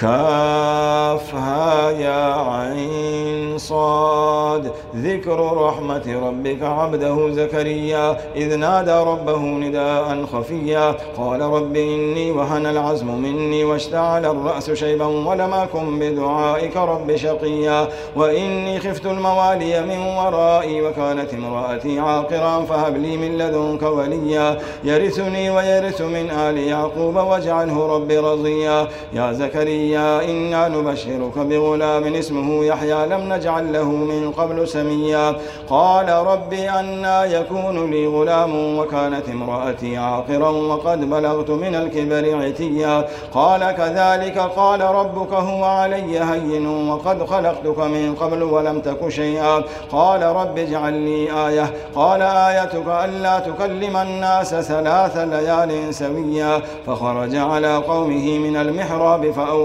كافها يا عين صاد. ذكر رحمة ربك عبده زكريا إذ نادى ربه نداء خفيا. قال رب إني وهن العزم مني واشتعل الرأس شيبا ولم أكن بدعائك رب شقيا. وإني خفت الموالي من ورائي وكانت امرأتي عاقرا فهب لي من لدنك وليا. يرثني ويرث من آل يعقوب واجعله رب رضيا. يا زكريا إنا نبشرك بغلام اسمه يحيى لم نجعل له من قبل سميا. قال رب أنا يكون لي غلام وكانت امرأتي عاقرا وقد بلغت من الكبر عتيا. قال كذلك قال ربك هو علي هين وقد خلقتك من قبل ولم تك شيئا. قال رب اجعل لي آية. قال آيتك ألا تكلم الناس ثلاث ليال سويا. فخرج على قومه من المحراب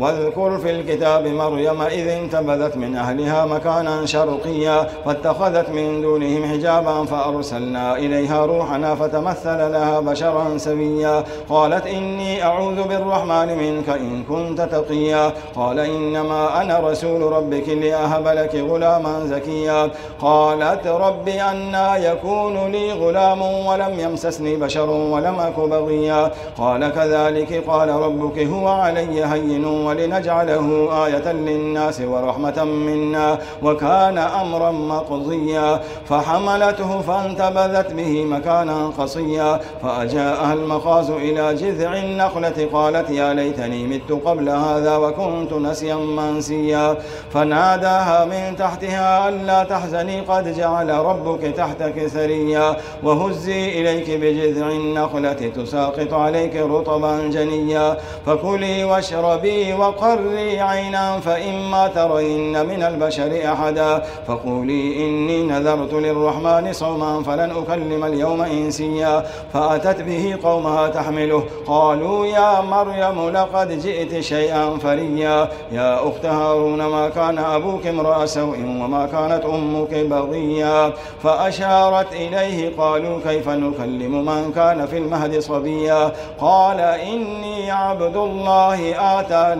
واذكر في الكتاب مريم إذ انتبذت من أهلها مكانا شرقيا فاتخذت من دونهم حجابا فأرسلنا إليها روحنا فتمثل لها بشرا سويا. قالت إني أعوذ بالرحمن منك إن كنت تقيا. قال إنما أنا رسول ربك لأهب لك غلاما زكيا. قالت رب أنا يكون لي غلام ولم يمسسني بشر ولم أك بغيا. قال كذلك قال ربك هو علي هين ولنجعله آية للناس ورحمة منا وكان أمرا مقضيا فحملته فانتبذت به مكانا قصيا فأجاءها المخاز إلى جذع النخلة قالت يا ليتني مت قبل هذا وكنت نسيا منسيا فناداها من تحتها ألا تحزني قد جعل ربك تحتك ثريا وهزي إليك بجذع النخلة تساقط عليك رطبا جنيا فكلي واشربي وقري عينا فإما ترين من البشر أحدا فقولي إني نذرت للرحمن صوما فلن أكلم اليوم إنسيا فأتت به قومها تحمله قالوا يا مريم لقد جئت شيئا فريا يا أخت هارون ما كان أبوك امرأ سوء وما كانت أمك بغيا فأشارت إليه قالوا كيف نكلم من كان في المهد صبيا قال إني عبد الله آتاني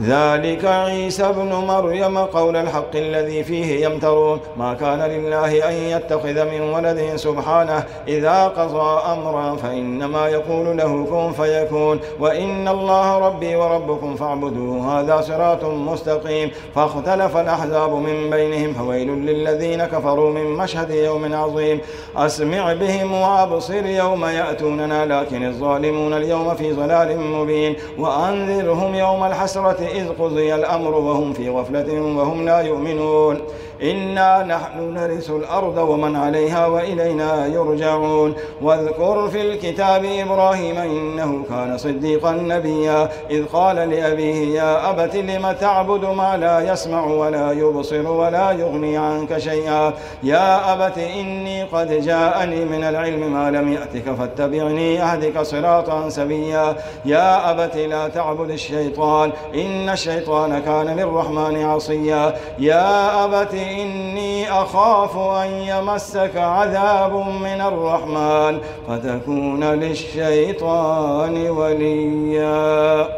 ذلك عيسى ابن مريم قول الحق الذي فيه يمترون. ما كان لله أن يتخذ من ولد سبحانه. إذا قضى أمرا فإنما يقول له كن فيكون. وإن الله ربي وربكم فاعبدوه هذا صراط مستقيم. فاختلف الأحزاب من بينهم فويل للذين كفروا من مشهد يوم عظيم. أسمع بهم وأبصر يوم يأتوننا لكن الظالمون اليوم في ضلال مبين. وأنذرهم يوم الحسرة إذ قضي الأمر وهم في غفلة وهم لا يؤمنون. إنا نحن نرث الأرض ومن عليها وإلينا يرجعون. واذكر في الكتاب إبراهيم إنه كان صديقا نبيا. إذ قال لأبيه يا أبت لم تعبد ما لا يسمع ولا يبصر ولا يغني عنك شيئا؟ يا أبت إني قد جاءني من العلم ما لم يأتك فاتبعني أهدك صراطا سبيا يا أبت لا تعبد الشيطان. إن الشيطان كان للرحمن عصيا. يا أبت إني أخاف أن يمسك عذاب من الرحمن فتكون للشيطان وليا.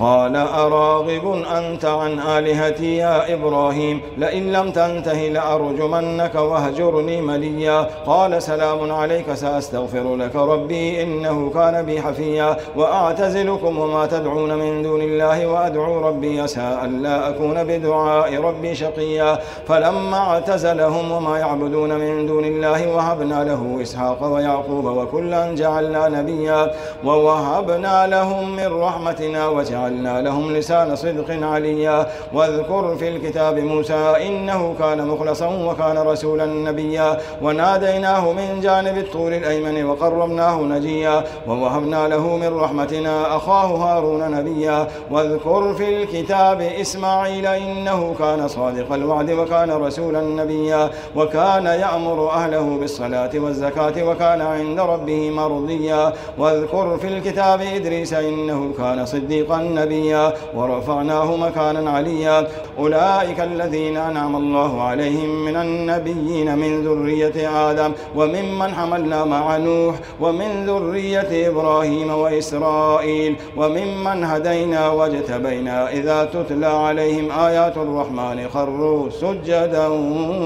قال أراغب أنت عن آلهتي يا إبراهيم لئن لم تنته لأرجمنك وهجرني مليا. قال سلام عليك سأستغفر لك ربي إنه كان بي حفيا. وأعتزلكم وما تدعون من دون الله وأدعو ربي يساء لا أكون بدعاء ربي شقيا. فلما اعتزلهم وما يعبدون من دون الله وهبنا له إسحاق ويعقوب وكلا جعلنا نبيا. ووهبنا لهم من رحمتنا وجعلنا وجعلنا لهم لسان صدق عليا. واذكر في الكتاب موسى إنه كان مخلصا وكان رسولا نبيا. وناديناه من جانب الطول الأيمن وقربناه نجيا. ووهبنا له من رحمتنا أخاه هارون نبيا. واذكر في الكتاب إسماعيل إنه كان صادق الوعد وكان رسولا نبيا. وكان يأمر أهله بالصلاة والزكاة وكان عند ربه مرضيا. واذكر في الكتاب إدريس إنه كان صديقا نبيا ورفعناه مكانا عليا. أولئك الذين أنعم الله عليهم من النبيين من ذرية آدم وممن حملنا مع نوح ومن ذرية إبراهيم وإسرائيل وممن هدينا واجتبينا إذا تتلى عليهم آيات الرحمن خروا سجدا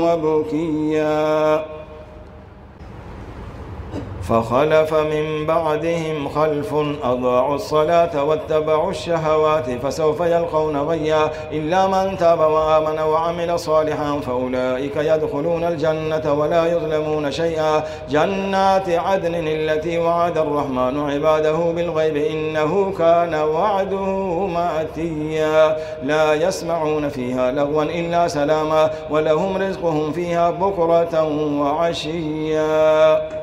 وبكيا. فخلف من بعدهم خلف أضاعوا الصلاة واتبعوا الشهوات فسوف يلقون غيا إلا من تاب وآمن وعمل صالحا فأولئك يدخلون الجنة ولا يظلمون شيئا. جنات عدن التي وعد الرحمن عباده بالغيب إنه كان وعده مأتيا. لا يسمعون فيها لغوا إلا سلاما ولهم رزقهم فيها بكرة وعشيا.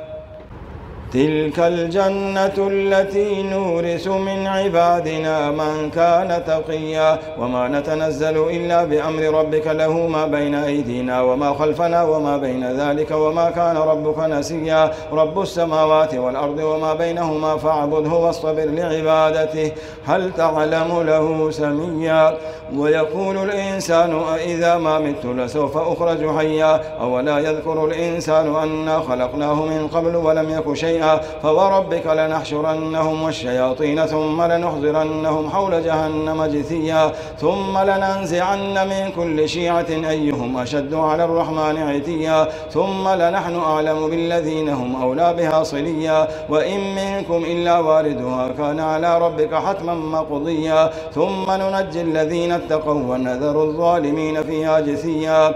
تلك الجنة التي نورث من عبادنا من كان تقيا وما نتنزل إلا بأمر ربك له ما بين أيدينا وما خلفنا وما بين ذلك وما كان ربك نسيا. رب السماوات والأرض وما بينهما فاعبده واصطبر لعبادته. هل تعلم له سميا؟ ويقول الإنسان أإذا ما مت لسوف أخرج حيا. أولا يذكر الإنسان أنا خلقناه من قبل ولم يك شيئا. فوربك لنحشرنهم والشياطين ثم لنحضرنهم حول جهنم جثيا ثم لننزعن من كل شيعة أيهم أشد على الرحمن عتيا ثم لنحن أعلم بالذين هم أولى بها صليا وإن منكم إلا واردها كان على ربك حتما مقضيا ثم ننجي الذين اتقوا ونذر الظالمين فيها جثيا.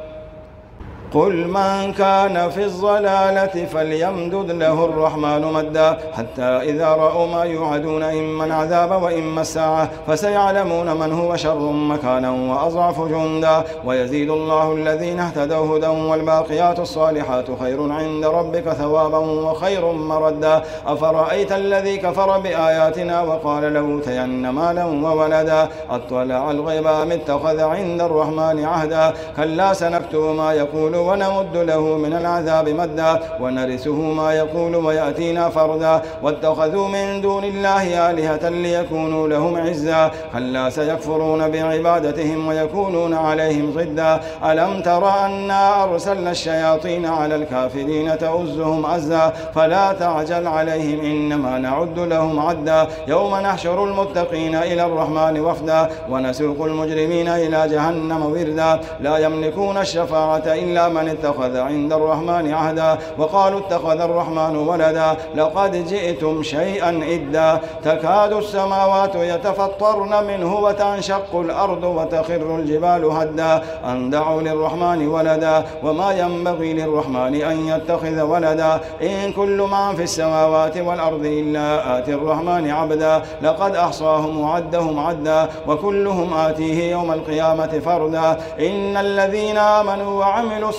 قل من كان في الضلالة فليمدد له الرحمن مدا حتى إذا رأوا ما يوعدون إما العذاب وإما الساعة فسيعلمون من هو شر مكانا وأضعف جندا ويزيد الله الذين اهتدوا هدى والباقيات الصالحات خير عند ربك ثوابا وخير مردا أفرأيت الذي كفر بآياتنا وقال لأوتين مالا وولدا أطلع الغيب أم اتخذ عند الرحمن عهدا كلا سنكتب ما يقول ونمد له من العذاب مدا ونرثه ما يقول ويأتينا فردا واتخذوا من دون الله آلهة ليكونوا لهم عزا كلا سيكفرون بعبادتهم ويكونون عليهم ضدا ألم تر أنا أرسلنا الشياطين على الكافرين تؤزهم أزا فلا تعجل عليهم إنما نعد لهم عدا يوم نحشر المتقين إلى الرحمن وفدا ونسوق المجرمين إلى جهنم وردا لا يملكون الشفاعة إلا من اتخذ عند الرحمن عهدا وقالوا اتخذ الرحمن ولدا لقد جئتم شيئا إدا تكاد السماوات يتفطرن منه وتنشق الأرض وتخر الجبال هدا أن دعوا للرحمن ولدا وما ينبغي للرحمن أن يتخذ ولدا إن كل من في السماوات والأرض إلا آتي الرحمن عبدا لقد أحصاهم وعدهم عدا وكلهم آتيه يوم القيامة فردا إن الذين آمنوا وعملوا